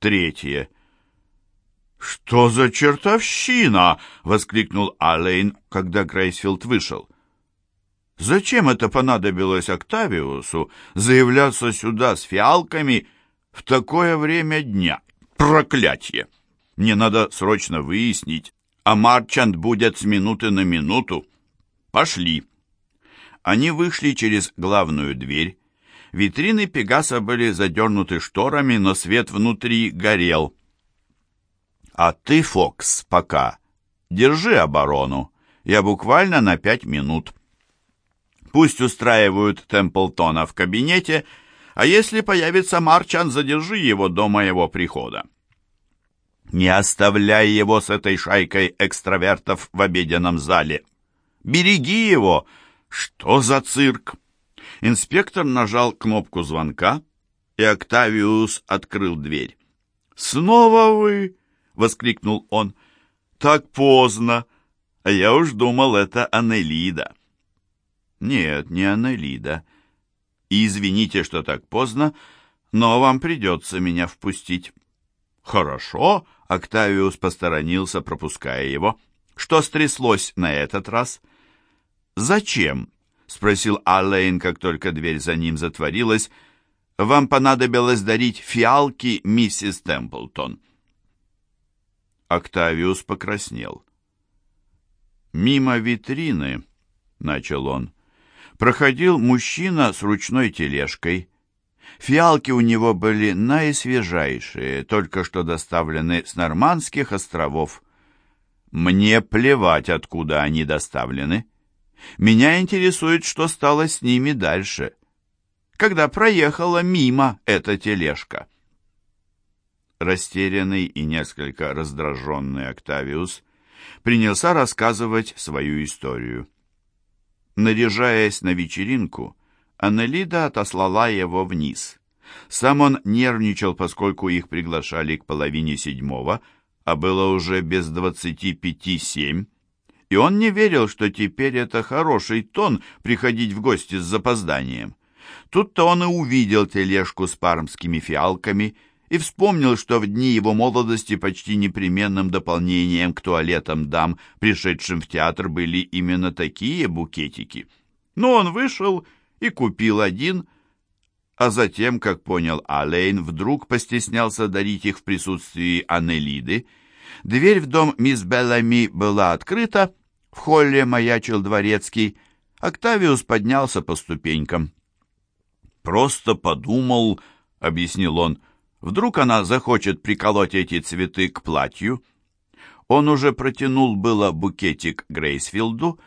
Третье. «Что за чертовщина?» — воскликнул Алейн, когда Грейсфилд вышел. «Зачем это понадобилось Октавиусу заявляться сюда с фиалками в такое время дня? Проклятье! Мне надо срочно выяснить, а Марчант будет с минуты на минуту. Пошли!» Они вышли через главную дверь. Витрины Пегаса были задернуты шторами, но свет внутри горел. «А ты, Фокс, пока держи оборону. Я буквально на пять минут. Пусть устраивают Темплтона в кабинете, а если появится Марчан, задержи его до моего прихода. Не оставляй его с этой шайкой экстравертов в обеденном зале. Береги его!» Что за цирк? Инспектор нажал кнопку звонка, и Октавиус открыл дверь. «Снова вы?» — воскликнул он. «Так поздно! А я уж думал, это Анелида». «Нет, не Анелида. И извините, что так поздно, но вам придется меня впустить». «Хорошо», — Октавиус посторонился, пропуская его. «Что стряслось на этот раз?» «Зачем?» — спросил Аллейн, как только дверь за ним затворилась. «Вам понадобилось дарить фиалки, миссис Темплтон». Октавиус покраснел. «Мимо витрины», — начал он, — проходил мужчина с ручной тележкой. Фиалки у него были наисвежайшие, только что доставлены с Нормандских островов. Мне плевать, откуда они доставлены. Меня интересует, что стало с ними дальше, когда проехала мимо эта тележка. Растерянный и несколько раздраженный Октавиус принялся рассказывать свою историю. Наряжаясь на вечеринку, Аннелида отослала его вниз. Сам он нервничал, поскольку их приглашали к половине седьмого, а было уже без двадцати пяти семь, и он не верил, что теперь это хороший тон приходить в гости с запозданием. Тут-то он и увидел тележку с пармскими фиалками и вспомнил, что в дни его молодости почти непременным дополнением к туалетам дам, пришедшим в театр, были именно такие букетики. Но он вышел и купил один, а затем, как понял Алейн, вдруг постеснялся дарить их в присутствии Аннелиды. Дверь в дом мисс Беллами была открыта, в холле маячил дворецкий. Октавиус поднялся по ступенькам. «Просто подумал», — объяснил он, — «вдруг она захочет приколоть эти цветы к платью». Он уже протянул было букетик Грейсфилду,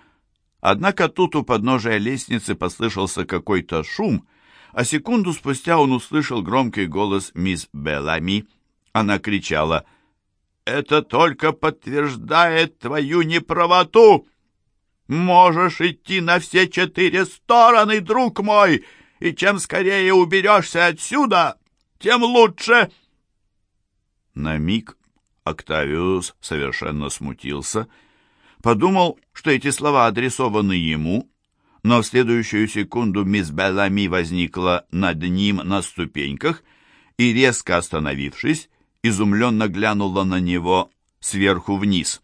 однако тут у подножия лестницы послышался какой-то шум, а секунду спустя он услышал громкий голос мисс Беллами. Она кричала — это только подтверждает твою неправоту. Можешь идти на все четыре стороны, друг мой, и чем скорее уберешься отсюда, тем лучше. На миг Октавиус совершенно смутился, подумал, что эти слова адресованы ему, но в следующую секунду мисс Беллами возникла над ним на ступеньках и, резко остановившись, изумленно глянула на него сверху вниз.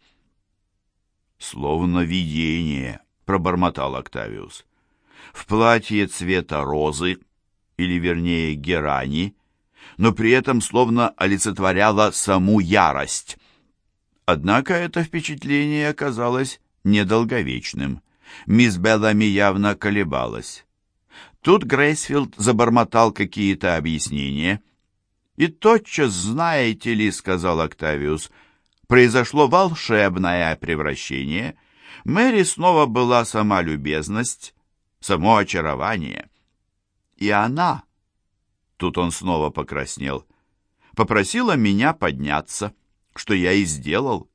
«Словно видение», — пробормотал Октавиус. «В платье цвета розы, или, вернее, герани, но при этом словно олицетворяла саму ярость». Однако это впечатление оказалось недолговечным. Мисс Беллами явно колебалась. Тут Грейсфилд забормотал какие-то объяснения — и тотчас, знаете ли, — сказал Октавиус, — произошло волшебное превращение. Мэри снова была сама любезность, само очарование. И она, тут он снова покраснел, попросила меня подняться, что я и сделал,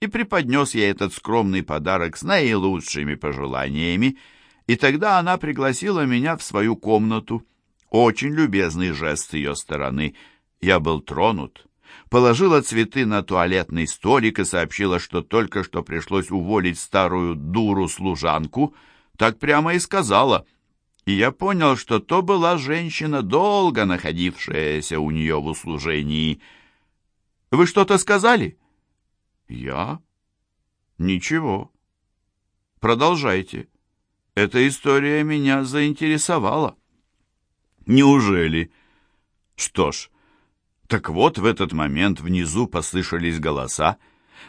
и преподнес ей этот скромный подарок с наилучшими пожеланиями, и тогда она пригласила меня в свою комнату. Очень любезный жест ее стороны — я был тронут. Положила цветы на туалетный столик и сообщила, что только что пришлось уволить старую дуру-служанку. Так прямо и сказала. И я понял, что то была женщина, долго находившаяся у нее в услужении. Вы что-то сказали?» «Я? Ничего. Продолжайте. Эта история меня заинтересовала». «Неужели?» «Что ж, так вот в этот момент внизу послышались голоса.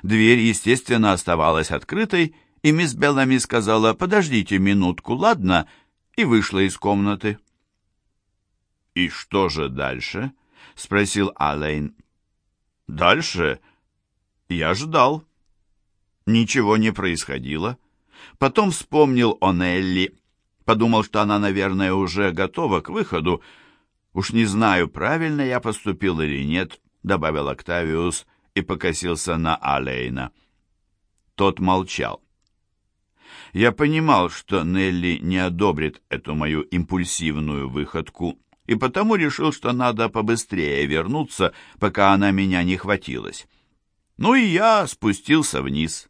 Дверь, естественно, оставалась открытой, и мисс Беллами сказала «Подождите минутку, ладно?» и вышла из комнаты. «И что же дальше?» — спросил Алейн. «Дальше я ждал. Ничего не происходило. Потом вспомнил о Нелли. Подумал, что она, наверное, уже готова к выходу. Уж не знаю, правильно я поступил или нет», — добавил Октавиус и покосился на Алейна. Тот молчал. Я понимал, что Нелли не одобрит эту мою импульсивную выходку, и потому решил, что надо побыстрее вернуться, пока она меня не хватилась. Ну и я спустился вниз.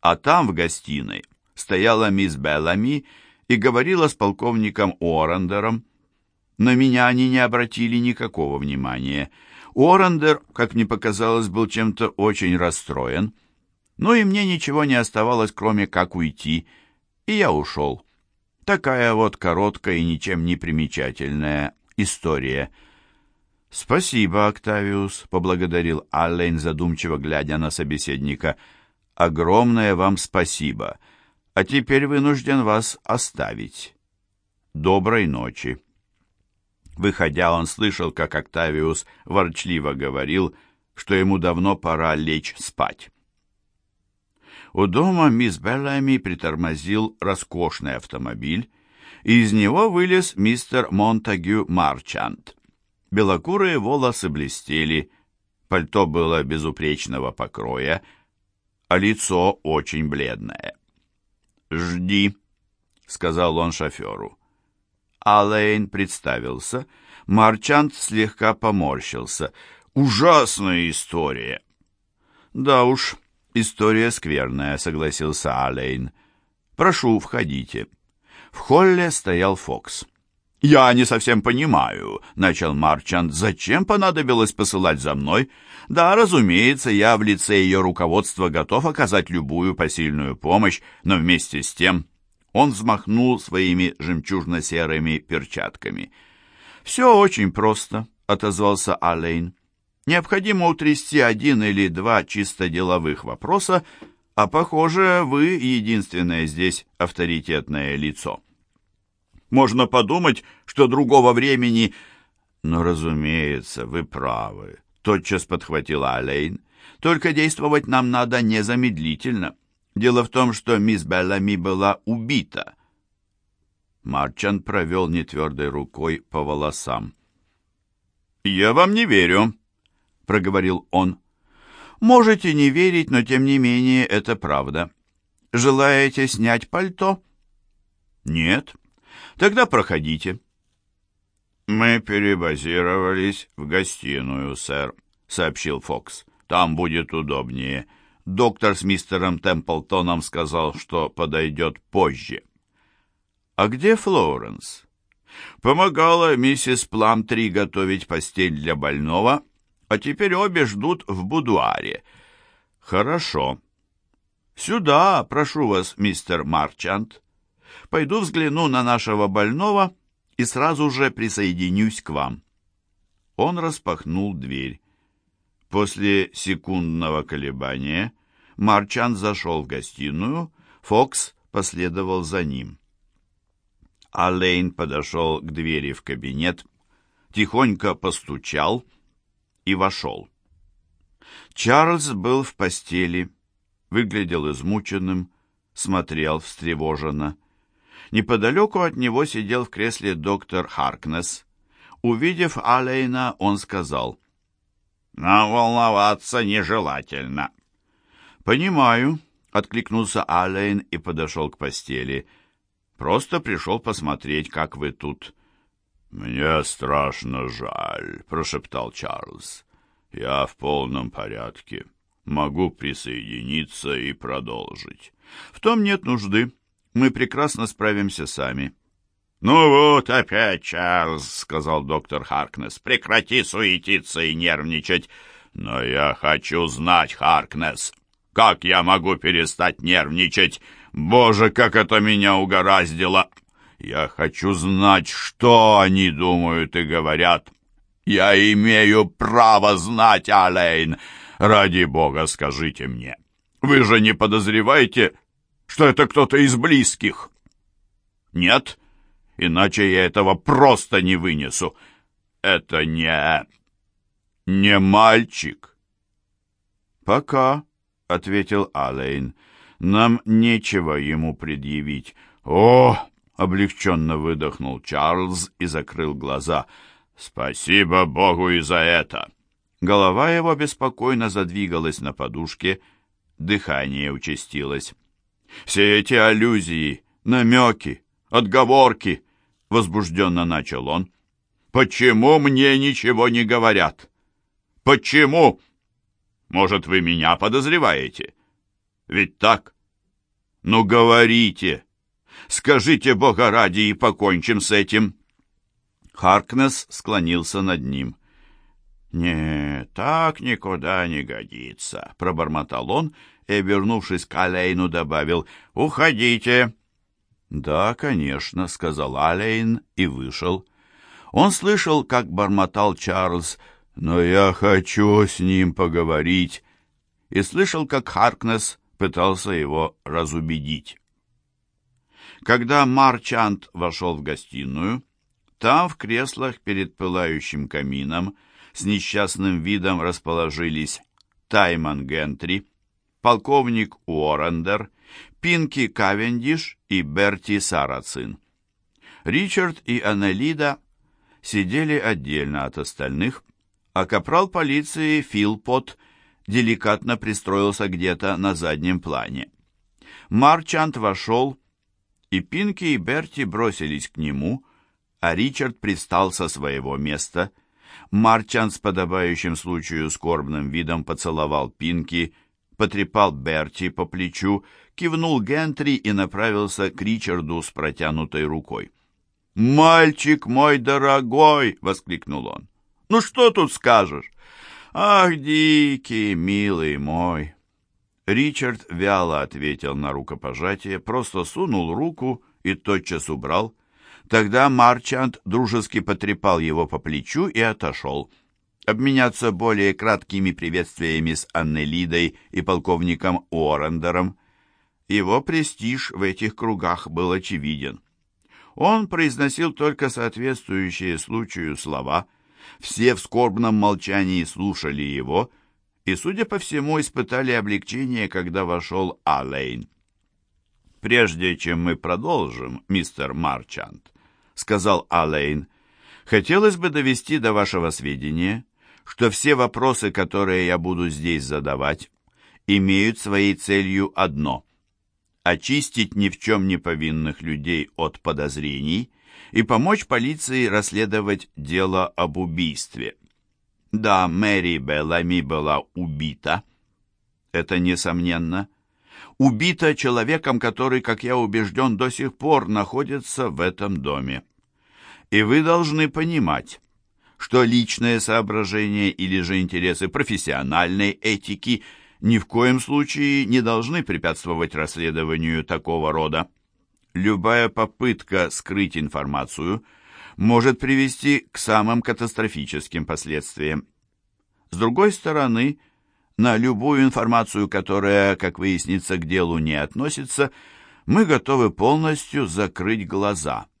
А там, в гостиной, стояла мисс Беллами и говорила с полковником Уоррендером. На меня они не обратили никакого внимания. Уоррендер, как мне показалось, был чем-то очень расстроен. Ну и мне ничего не оставалось, кроме как уйти, и я ушел. Такая вот короткая и ничем не примечательная история. «Спасибо, Октавиус», — поблагодарил Аллен, задумчиво глядя на собеседника. «Огромное вам спасибо. А теперь вынужден вас оставить. Доброй ночи». Выходя, он слышал, как Октавиус ворчливо говорил, что ему давно пора лечь спать. У дома мисс Беллами притормозил роскошный автомобиль, и из него вылез мистер Монтагю Марчант. Белокурые волосы блестели, пальто было безупречного покроя, а лицо очень бледное. «Жди», — сказал он шоферу. Алэйн представился. Марчант слегка поморщился. «Ужасная история!» «Да уж, история скверная», — согласился Алэйн. «Прошу, входите». В холле стоял Фокс. «Я не совсем понимаю», — начал Марчант, — «зачем понадобилось посылать за мной? Да, разумеется, я в лице ее руководства готов оказать любую посильную помощь, но вместе с тем...» Он взмахнул своими жемчужно-серыми перчатками. «Все очень просто», — отозвался Алейн. «Необходимо утрясти один или два чисто деловых вопроса, а, похоже, вы единственное здесь авторитетное лицо». Можно подумать, что другого времени... Но, разумеется, вы правы, тотчас подхватила Алейн. Только действовать нам надо незамедлительно. Дело в том, что мисс Беллами была убита. Марчан провел нетвердой рукой по волосам. «Я вам не верю», — проговорил он. «Можете не верить, но тем не менее это правда. Желаете снять пальто?» «Нет», Тогда проходите». «Мы перебазировались в гостиную, сэр», — сообщил Фокс. «Там будет удобнее. Доктор с мистером Темплтоном сказал, что подойдет позже». «А где Флоренс?» «Помогала миссис Пламтри готовить постель для больного, а теперь обе ждут в будуаре». «Хорошо». «Сюда, прошу вас, мистер Марчант». Пойду взгляну на нашего больного и сразу же присоединюсь к вам». Он распахнул дверь. После секундного колебания Марчан зашел в гостиную, Фокс последовал за ним. Алейн подошел к двери в кабинет, тихонько постучал и вошел. Чарльз был в постели, выглядел измученным, смотрел встревоженно. Неподалеку от него сидел в кресле доктор Харкнес. Увидев Алейна, он сказал, «Нам волноваться нежелательно». «Понимаю», — откликнулся Алейн и подошел к постели. «Просто пришел посмотреть, как вы тут». «Мне страшно жаль», — прошептал Чарльз. «Я в полном порядке. Могу присоединиться и продолжить». «В том нет нужды мы прекрасно справимся сами». «Ну вот опять, Чарльз», — сказал доктор Харкнес, — «прекрати суетиться и нервничать. «Но я хочу знать, Харкнес, как я могу перестать нервничать? Боже, как это меня угораздило! Я хочу знать, что они думают и говорят. Я имею право знать, Алейн. Ради бога, скажите мне. Вы же не подозреваете, что это кто-то из близких?» «Нет, иначе я этого просто не вынесу. Это не... не мальчик». «Пока», — ответил Алейн, — «нам нечего ему предъявить». «О!» — облегченно выдохнул Чарльз и закрыл глаза. «Спасибо Богу и за это!» Голова его беспокойно задвигалась на подушке, дыхание участилось. «Все эти аллюзии, намеки, отговорки!» — возбужденно начал он. «Почему мне ничего не говорят? Почему? Может, вы меня подозреваете? Ведь так? Ну, говорите! Скажите, Бога ради, и покончим с этим!» Харкнес склонился над ним. «Не, так никуда не годится», — пробормотал он и, обернувшись к Алейну, добавил «Уходите». «Да, конечно», — сказал Алейн и вышел. Он слышал, как бормотал Чарльз, «Но я хочу с ним поговорить», и слышал, как Харкнес пытался его разубедить. Когда Марчант вошел в гостиную, там в креслах перед пылающим камином с несчастным видом расположились Тайман Гентри, полковник Уоррендер, Пинки Кавендиш и Берти Сарацин. Ричард и Аннелида сидели отдельно от остальных, а капрал полиции Филпот деликатно пристроился где-то на заднем плане. Марчант вошел, и Пинки и Берти бросились к нему, а Ричард пристал со своего места. Марчант с подобающим случаю скорбным видом поцеловал Пинки, потрепал Берти по плечу, кивнул Гентри и направился к Ричарду с протянутой рукой. «Мальчик мой дорогой!» — воскликнул он. «Ну что тут скажешь?» «Ах, дикий, милый мой!» Ричард вяло ответил на рукопожатие, просто сунул руку и тотчас убрал. Тогда Марчант дружески потрепал его по плечу и отошел. Обменяться более краткими приветствиями с Аннелидой и полковником Уоррендером. Его престиж в этих кругах был очевиден. Он произносил только соответствующие случаю слова. Все в скорбном молчании слушали его и, судя по всему, испытали облегчение, когда вошел Алейн. «Прежде чем мы продолжим, мистер Марчант», сказал Алейн. «Хотелось бы довести до вашего сведения, что все вопросы, которые я буду здесь задавать, имеют своей целью одно – очистить ни в чем не повинных людей от подозрений и помочь полиции расследовать дело об убийстве. Да, Мэри Беллами была убита. Это несомненно. Убита человеком, который, как я убежден, до сих пор находится в этом доме. И вы должны понимать, что личные соображения или же интересы профессиональной этики ни в коем случае не должны препятствовать расследованию такого рода. Любая попытка скрыть информацию может привести к самым катастрофическим последствиям. С другой стороны, на любую информацию, которая, как выяснится, к делу не относится, мы готовы полностью закрыть глаза –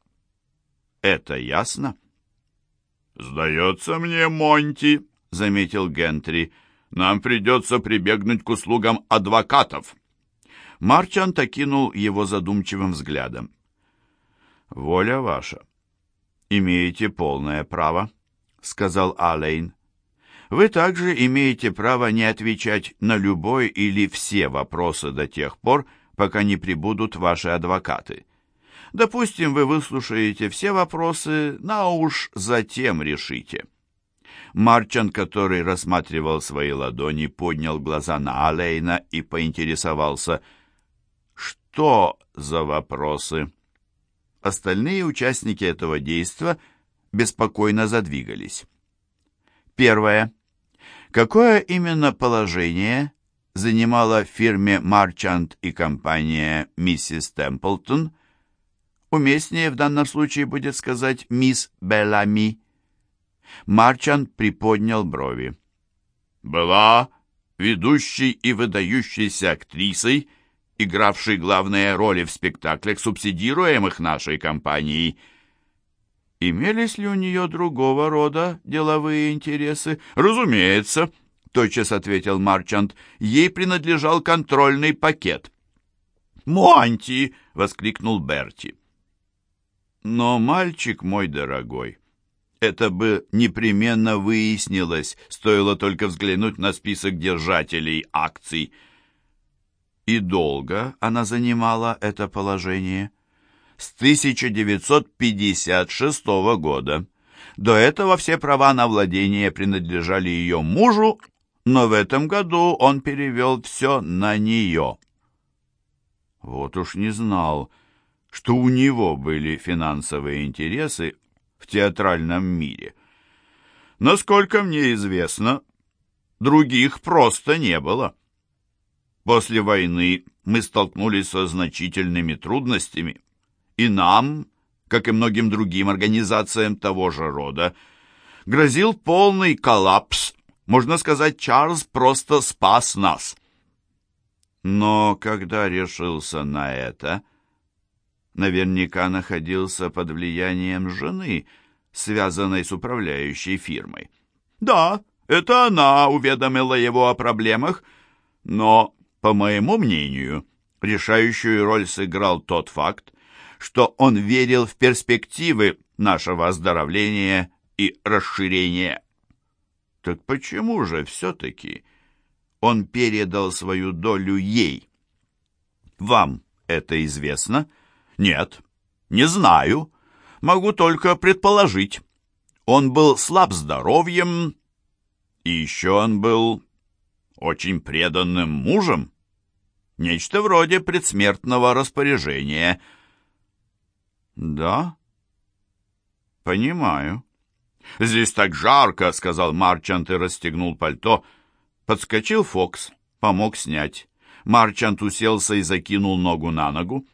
это ясно? «Сдается мне, Монти», — заметил Гентри, — «нам придется прибегнуть к услугам адвокатов». Марчант окинул его задумчивым взглядом. «Воля ваша. Имеете полное право», — сказал Алейн. «Вы также имеете право не отвечать на любой или все вопросы до тех пор, пока не прибудут ваши адвокаты. Допустим, вы выслушаете все вопросы, на уж затем решите. Марчан, который рассматривал свои ладони, поднял глаза на Алейна и поинтересовался, что за вопросы. Остальные участники этого действа беспокойно задвигались. Первое. Какое именно положение занимала в фирме Марчант и компания миссис Темплтон? Уместнее в данном случае будет сказать мисс Беллами. Марчант приподнял брови. «Была ведущей и выдающейся актрисой, игравшей главные роли в спектаклях, субсидируемых нашей компанией. Имелись ли у нее другого рода деловые интересы? Разумеется, тотчас ответил Марчант. Ей принадлежал контрольный пакет. «Монти!» — воскликнул Берти. «Но, мальчик мой дорогой, это бы непременно выяснилось, стоило только взглянуть на список держателей акций». И долго она занимала это положение? С 1956 года. До этого все права на владение принадлежали ее мужу, но в этом году он перевел все на нее. Вот уж не знал, что у него были финансовые интересы в театральном мире. Насколько мне известно, других просто не было. После войны мы столкнулись со значительными трудностями, и нам, как и многим другим организациям того же рода, грозил полный коллапс. Можно сказать, Чарльз просто спас нас. Но когда решился на это, наверняка находился под влиянием жены, связанной с управляющей фирмой. Да, это она уведомила его о проблемах, но по моему мнению, решающую роль сыграл тот факт, что он верил в перспективы нашего оздоровления и расширения. Так почему же все-таки он передал свою долю ей? Вам это известно? Нет, не знаю. Могу только предположить. Он был слаб здоровьем, и еще он был очень преданным мужем. Нечто вроде предсмертного распоряжения. Да, понимаю. Здесь так жарко, сказал Марчант и расстегнул пальто. Подскочил Фокс, помог снять. Марчант уселся и закинул ногу на ногу.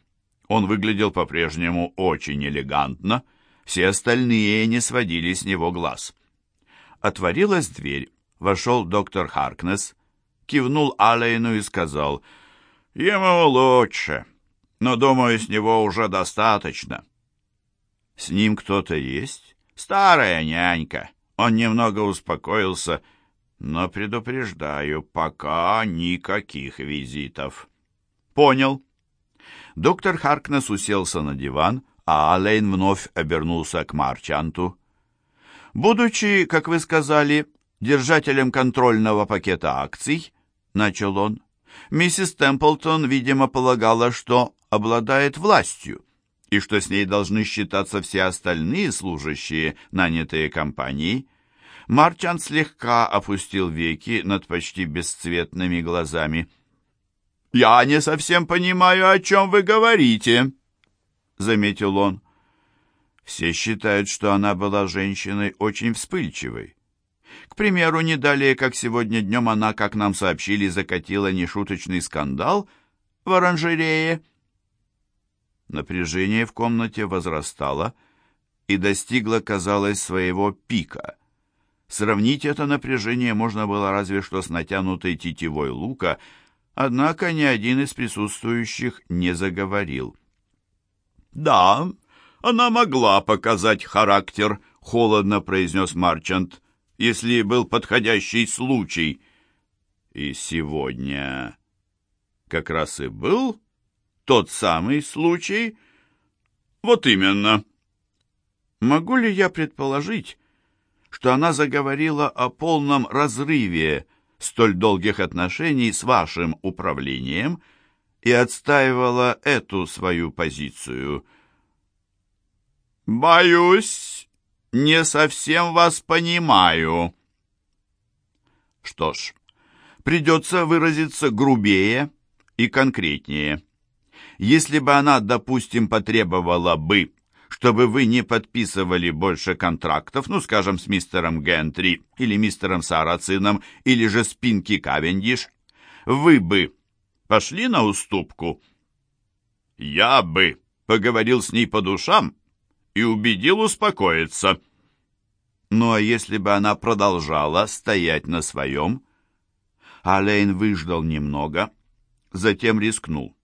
Он выглядел по-прежнему очень элегантно. Все остальные не сводили с него глаз. Отворилась дверь. Вошел доктор Харкнес кивнул Алейну и сказал, «Ему лучше, но, думаю, с него уже достаточно». «С ним кто-то есть?» «Старая нянька. Он немного успокоился, но, предупреждаю, пока никаких визитов». «Понял». Доктор Харкнес уселся на диван, а Алейн вновь обернулся к Марчанту. «Будучи, как вы сказали, держателем контрольного пакета акций, — начал он. Миссис Темплтон, видимо, полагала, что обладает властью, и что с ней должны считаться все остальные служащие, нанятые компанией. Марчант слегка опустил веки над почти бесцветными глазами. «Я не совсем понимаю, о чем вы говорите», — заметил он. Все считают, что она была женщиной очень вспыльчивой. К примеру, не далее, как сегодня днем она, как нам сообщили, закатила нешуточный скандал в оранжерее. Напряжение в комнате возрастало и достигло, казалось, своего пика. Сравнить это напряжение можно было разве что с натянутой тетивой лука, однако ни один из присутствующих не заговорил. «Да, она могла показать характер», — холодно произнес Марчант если был подходящий случай. И сегодня как раз и был тот самый случай. Вот именно. Могу ли я предположить, что она заговорила о полном разрыве столь долгих отношений с вашим управлением и отстаивала эту свою позицию? «Боюсь, не совсем вас понимаю». Что ж, придется выразиться грубее и конкретнее. Если бы она, допустим, потребовала бы, чтобы вы не подписывали больше контрактов, ну, скажем, с мистером Гентри или мистером Сарацином, или же с Пинки Кавендиш, вы бы пошли на уступку? Я бы поговорил с ней по душам и убедил успокоиться. Ну, а если бы она продолжала стоять на своем? Алейн выждал немного, затем рискнул.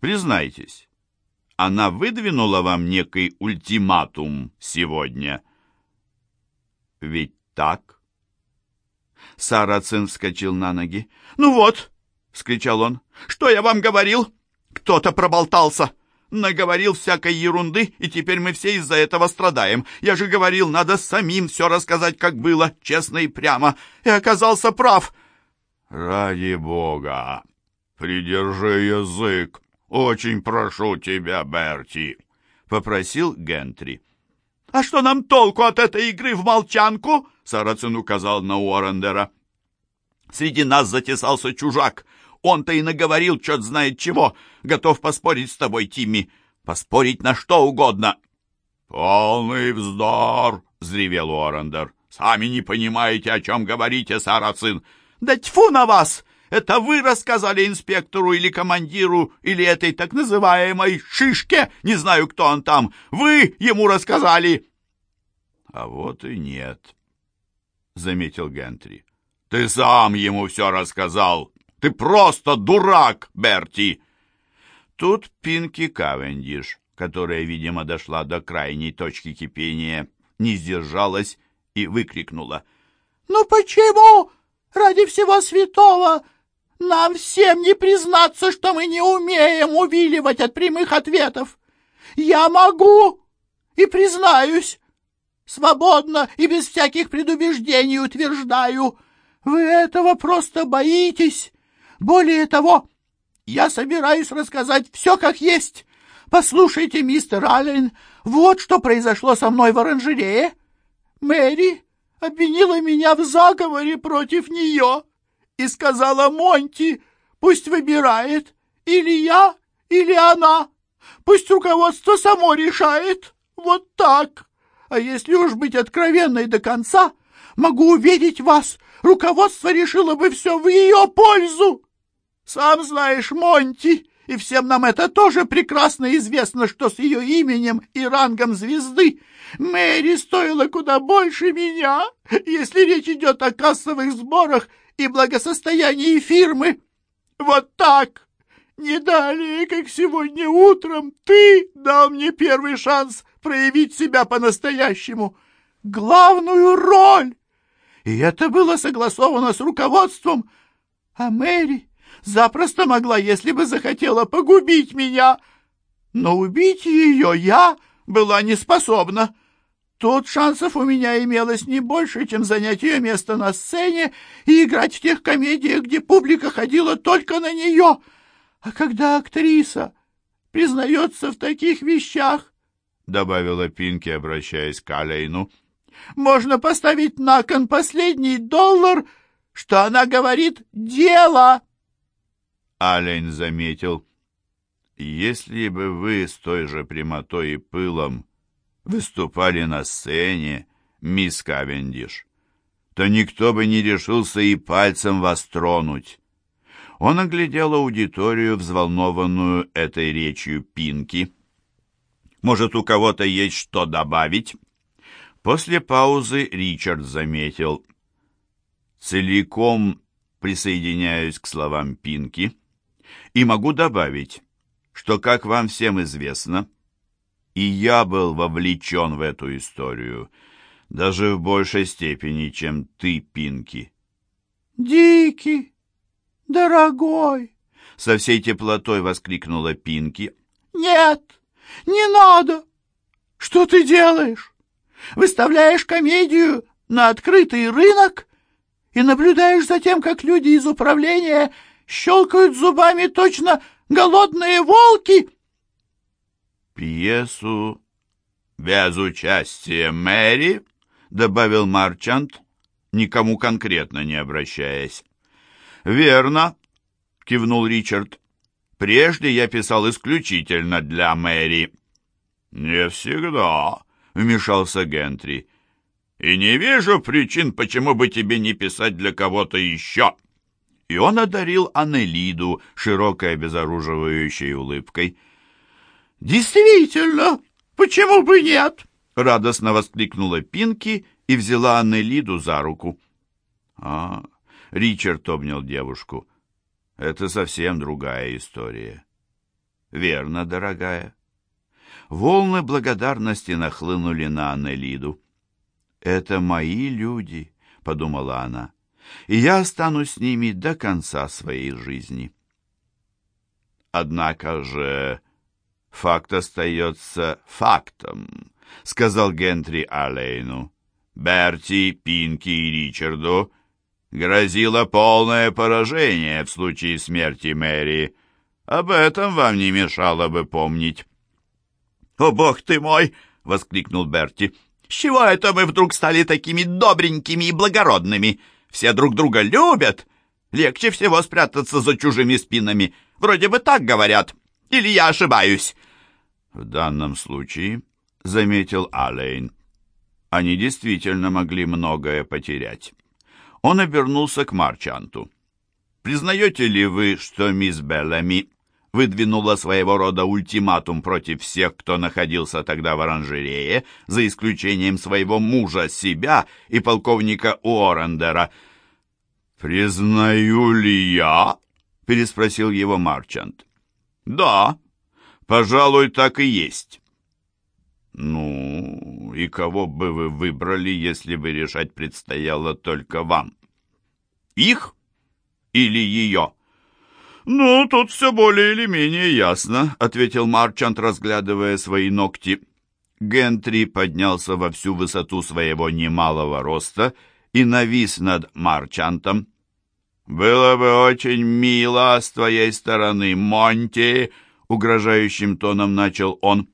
Признайтесь, она выдвинула вам некий ультиматум сегодня? Ведь так? Сарацин вскочил на ноги. «Ну вот!» — скричал он. «Что я вам говорил? Кто-то проболтался!» Наговорил всякой ерунды, и теперь мы все из-за этого страдаем. Я же говорил, надо самим все рассказать, как было, честно и прямо, и оказался прав». «Ради бога, придержи язык, очень прошу тебя, Берти», — попросил Гентри. «А что нам толку от этой игры в молчанку?» — Сарацин указал на Уоррендера. «Среди нас затесался чужак. Он-то и наговорил черт знает чего. Готов поспорить с тобой, Тимми. Поспорить на что угодно». «Полный вздор!» — взревел Уоррендер. «Сами не понимаете, о чем говорите, Сарацин». «Да тьфу на вас! Это вы рассказали инспектору или командиру, или этой так называемой шишке, не знаю, кто он там. Вы ему рассказали!» «А вот и нет», — заметил Гентри. «Ты сам ему все рассказал. Ты просто дурак, Берти!» Тут Пинки Кавендиш, которая, видимо, дошла до крайней точки кипения, не сдержалась и выкрикнула. «Ну почему, ради всего святого, нам всем не признаться, что мы не умеем увиливать от прямых ответов. Я могу и признаюсь. Свободно и без всяких предубеждений утверждаю. Вы этого просто боитесь. Более того, я собираюсь рассказать все как есть. Послушайте, мистер Аллен, вот что произошло со мной в оранжерее. Мэри обвинила меня в заговоре против нее и сказала Монти, пусть выбирает, или я, или она. Пусть руководство само решает. Вот так. А если уж быть откровенной до конца, могу уверить вас, руководство решило бы все в ее пользу. Сам знаешь, Монти, и всем нам это тоже прекрасно известно, что с ее именем и рангом звезды Мэри стоила куда больше меня, если речь идет о кассовых сборах и благосостоянии фирмы. Вот так. Не далее, как сегодня утром, ты дал мне первый шанс проявить себя по-настоящему. Главную роль. И это было согласовано с руководством. А Мэри запросто могла, если бы захотела, погубить меня. Но убить ее я была не способна. Тут шансов у меня имелось не больше, чем занять ее место на сцене и играть в тех комедиях, где публика ходила только на нее. А когда актриса признается в таких вещах, — добавила Пинки, обращаясь к Алейну, — можно поставить на кон последний доллар, что она говорит «дело». Алейн заметил, — если бы вы с той же прямотой и пылом выступали на сцене, мисс Кавендиш, то никто бы не решился и пальцем вас тронуть. Он оглядел аудиторию, взволнованную этой речью Пинки. «Может, у кого-то есть что добавить?» После паузы Ричард заметил. «Целиком присоединяюсь к словам Пинки и могу добавить, что, как вам всем известно, — и я был вовлечен в эту историю, даже в большей степени, чем ты, Пинки. «Дикий, дорогой!» — со всей теплотой воскликнула Пинки. «Нет, не надо! Что ты делаешь? Выставляешь комедию на открытый рынок и наблюдаешь за тем, как люди из управления щелкают зубами точно голодные волки?» «Пьесу без участия Мэри», — добавил Марчант, никому конкретно не обращаясь. «Верно», — кивнул Ричард. «Прежде я писал исключительно для Мэри». «Не всегда», — вмешался Гентри. «И не вижу причин, почему бы тебе не писать для кого-то еще». И он одарил Аннелиду широкой обезоруживающей улыбкой. «Действительно, почему бы нет?» — радостно воскликнула Пинки и взяла Аннелиду за руку. «А, Ричард обнял девушку. Это совсем другая история». «Верно, дорогая». Волны благодарности нахлынули на Аннелиду. «Это мои люди», — подумала она, — «и я останусь с ними до конца своей жизни». «Однако же факт остается фактом», — сказал Гентри Алейну. «Берти, Пинки и Ричарду грозило полное поражение в случае смерти Мэри. Об этом вам не мешало бы помнить». «О, бог ты мой!» — воскликнул Берти. «С чего это мы вдруг стали такими добренькими и благородными? Все друг друга любят. Легче всего спрятаться за чужими спинами. Вроде бы так говорят. Или я ошибаюсь?» «В данном случае», — заметил Алейн, — «они действительно могли многое потерять». Он обернулся к Марчанту. «Признаете ли вы, что мисс Беллами выдвинула своего рода ультиматум против всех, кто находился тогда в оранжерее, за исключением своего мужа, себя и полковника Уоррендера. «Признаю ли я?» — переспросил его Марчант. «Да, пожалуй, так и есть». «Ну, и кого бы вы выбрали, если бы решать предстояло только вам? Их или ее?» «Ну, тут все более или менее ясно», — ответил Марчант, разглядывая свои ногти. Гентри поднялся во всю высоту своего немалого роста и навис над Марчантом. «Было бы очень мило с твоей стороны, Монти», — угрожающим тоном начал он.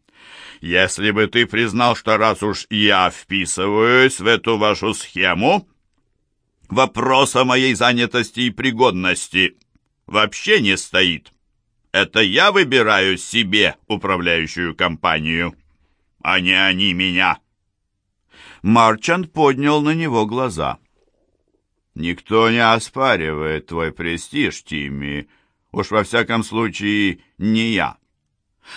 «Если бы ты признал, что раз уж я вписываюсь в эту вашу схему, вопрос о моей занятости и пригодности вообще не стоит. Это я выбираю себе управляющую компанию, а не они меня». Марчант поднял на него глаза. «Никто не оспаривает твой престиж, Тимми. Уж во всяком случае, не я».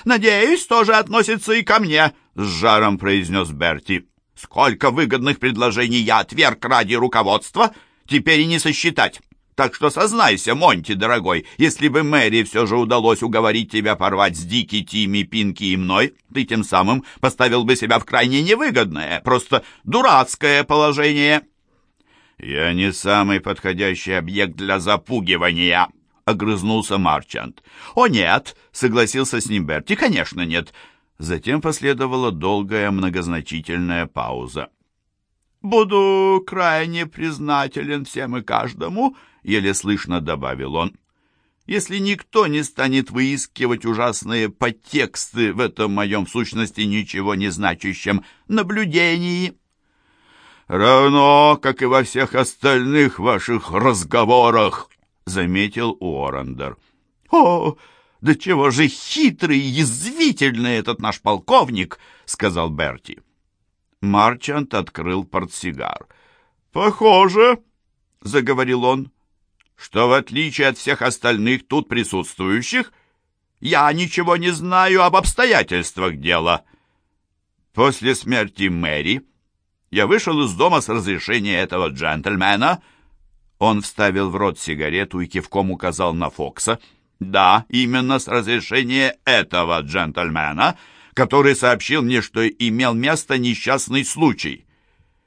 «Надеюсь, тоже относится и ко мне», — с жаром произнес Берти. «Сколько выгодных предложений я отверг ради руководства, теперь и не сосчитать. Так что сознайся, Монти, дорогой, если бы Мэри все же удалось уговорить тебя порвать с Дики, Тимми, Пинки и мной, ты тем самым поставил бы себя в крайне невыгодное, просто дурацкое положение». «Я не самый подходящий объект для запугивания», — огрызнулся Марчант. «О, нет!» — согласился с ним Берти. «Конечно, нет!» Затем последовала долгая многозначительная пауза. «Буду крайне признателен всем и каждому», — еле слышно добавил он, «если никто не станет выискивать ужасные подтексты в этом моем в сущности ничего не значащем наблюдении». «Равно, как и во всех остальных ваших разговорах», — заметил Уоррендер. «О, да чего же хитрый и язвительный этот наш полковник», — сказал Берти. Марчант открыл портсигар. «Похоже», — заговорил он, — «что в отличие от всех остальных тут присутствующих, я ничего не знаю об обстоятельствах дела. После смерти Мэри я вышел из дома с разрешения этого джентльмена». Он вставил в рот сигарету и кивком указал на Фокса. «Да, именно с разрешения этого джентльмена», который сообщил мне, что имел место несчастный случай.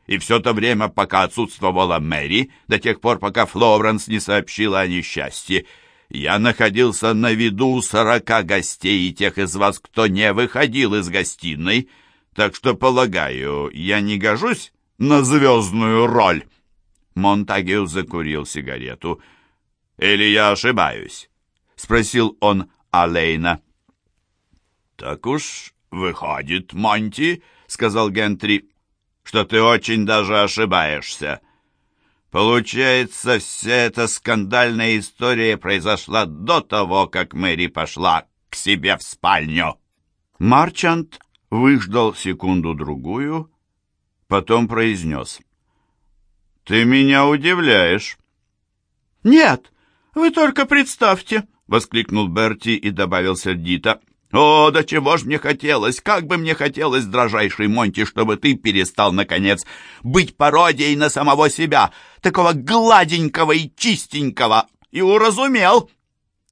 И все то время, пока отсутствовала Мэри, до тех пор, пока Флоренс не сообщила о несчастье, я находился на виду у сорока гостей и тех из вас, кто не выходил из гостиной, так что, полагаю, я не гожусь на звездную роль». Монтагю закурил сигарету. «Или я ошибаюсь?» — спросил он Алейна. «Так уж «Выходит, Монти, — сказал Гентри, — что ты очень даже ошибаешься. Получается, вся эта скандальная история произошла до того, как Мэри пошла к себе в спальню». Марчант выждал секунду-другую, потом произнес. «Ты меня удивляешь». «Нет, вы только представьте!» — воскликнул Берти и добавил сердито. «О, да чего ж мне хотелось, как бы мне хотелось, дрожайший Монти, чтобы ты перестал, наконец, быть пародией на самого себя, такого гладенького и чистенького, и уразумел!»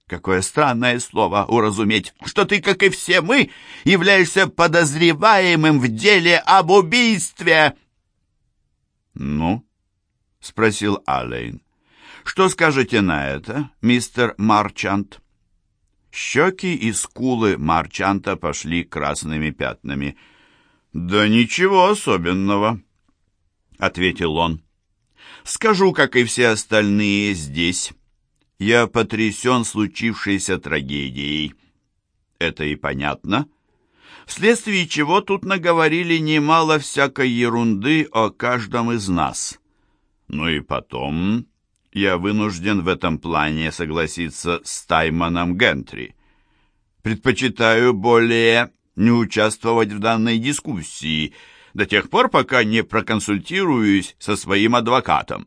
Какое странное слово «уразуметь», что ты, как и все мы, являешься подозреваемым в деле об убийстве. «Ну?» — спросил Аллейн. «Что скажете на это, мистер Марчант?» Щеки и скулы Марчанта пошли красными пятнами. «Да ничего особенного», — ответил он. «Скажу, как и все остальные здесь. Я потрясен случившейся трагедией. Это и понятно. Вследствие чего тут наговорили немало всякой ерунды о каждом из нас. Ну и потом я вынужден в этом плане согласиться с Таймоном Гентри. Предпочитаю более не участвовать в данной дискуссии до тех пор, пока не проконсультируюсь со своим адвокатом.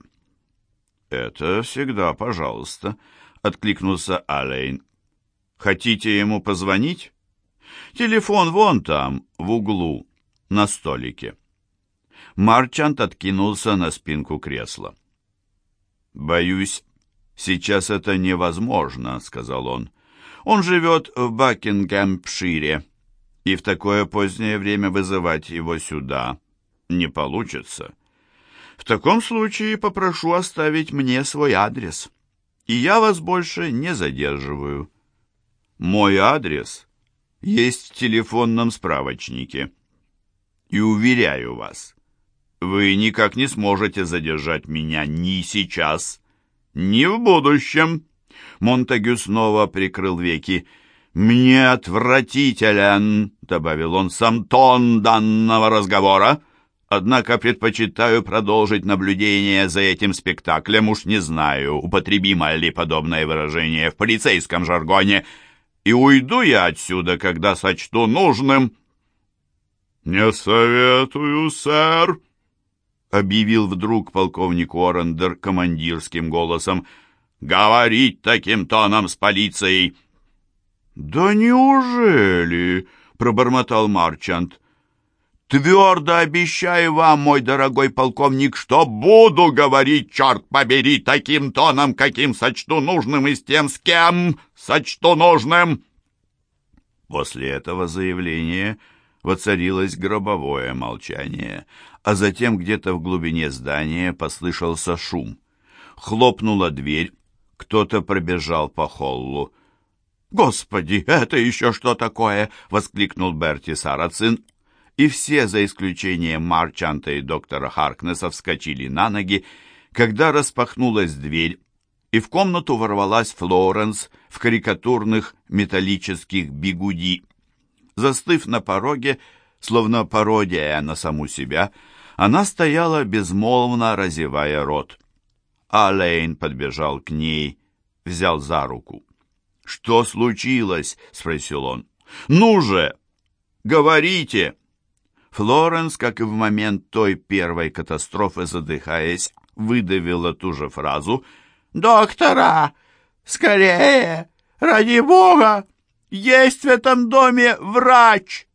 «Это всегда пожалуйста», — откликнулся Алейн. «Хотите ему позвонить?» «Телефон вон там, в углу, на столике». Марчант откинулся на спинку кресла. «Боюсь, сейчас это невозможно», — сказал он. «Он живет в Бакингемпшире, и в такое позднее время вызывать его сюда не получится. В таком случае попрошу оставить мне свой адрес, и я вас больше не задерживаю. Мой адрес есть в телефонном справочнике, и уверяю вас, вы никак не сможете задержать меня ни сейчас, ни в будущем. Монтегю снова прикрыл веки. «Мне отвратителен», — добавил он, — «сам тон данного разговора. Однако предпочитаю продолжить наблюдение за этим спектаклем. Уж не знаю, употребимо ли подобное выражение в полицейском жаргоне. И уйду я отсюда, когда сочту нужным». «Не советую, сэр», объявил вдруг полковник Уоррендер командирским голосом. «Говорить таким тоном с полицией!» «Да неужели?» — пробормотал Марчант. «Твердо обещаю вам, мой дорогой полковник, что буду говорить, черт побери, таким тоном, каким сочту нужным и с тем, с кем сочту нужным!» После этого заявления воцарилось гробовое молчание, а затем где-то в глубине здания послышался шум. Хлопнула дверь, кто-то пробежал по холлу. «Господи, это еще что такое?» — воскликнул Берти Сарацин. И все, за исключением Марчанта и доктора Харкнесса, вскочили на ноги, когда распахнулась дверь, и в комнату ворвалась Флоренс в карикатурных металлических бигуди. Застыв на пороге, словно пародия на саму себя, она стояла безмолвно, разевая рот. Алейн подбежал к ней, взял за руку. «Что случилось?» — спросил он. «Ну же! Говорите!» Флоренс, как и в момент той первой катастрофы, задыхаясь, выдавила ту же фразу. «Доктора! Скорее! Ради бога! Есть в этом доме врач!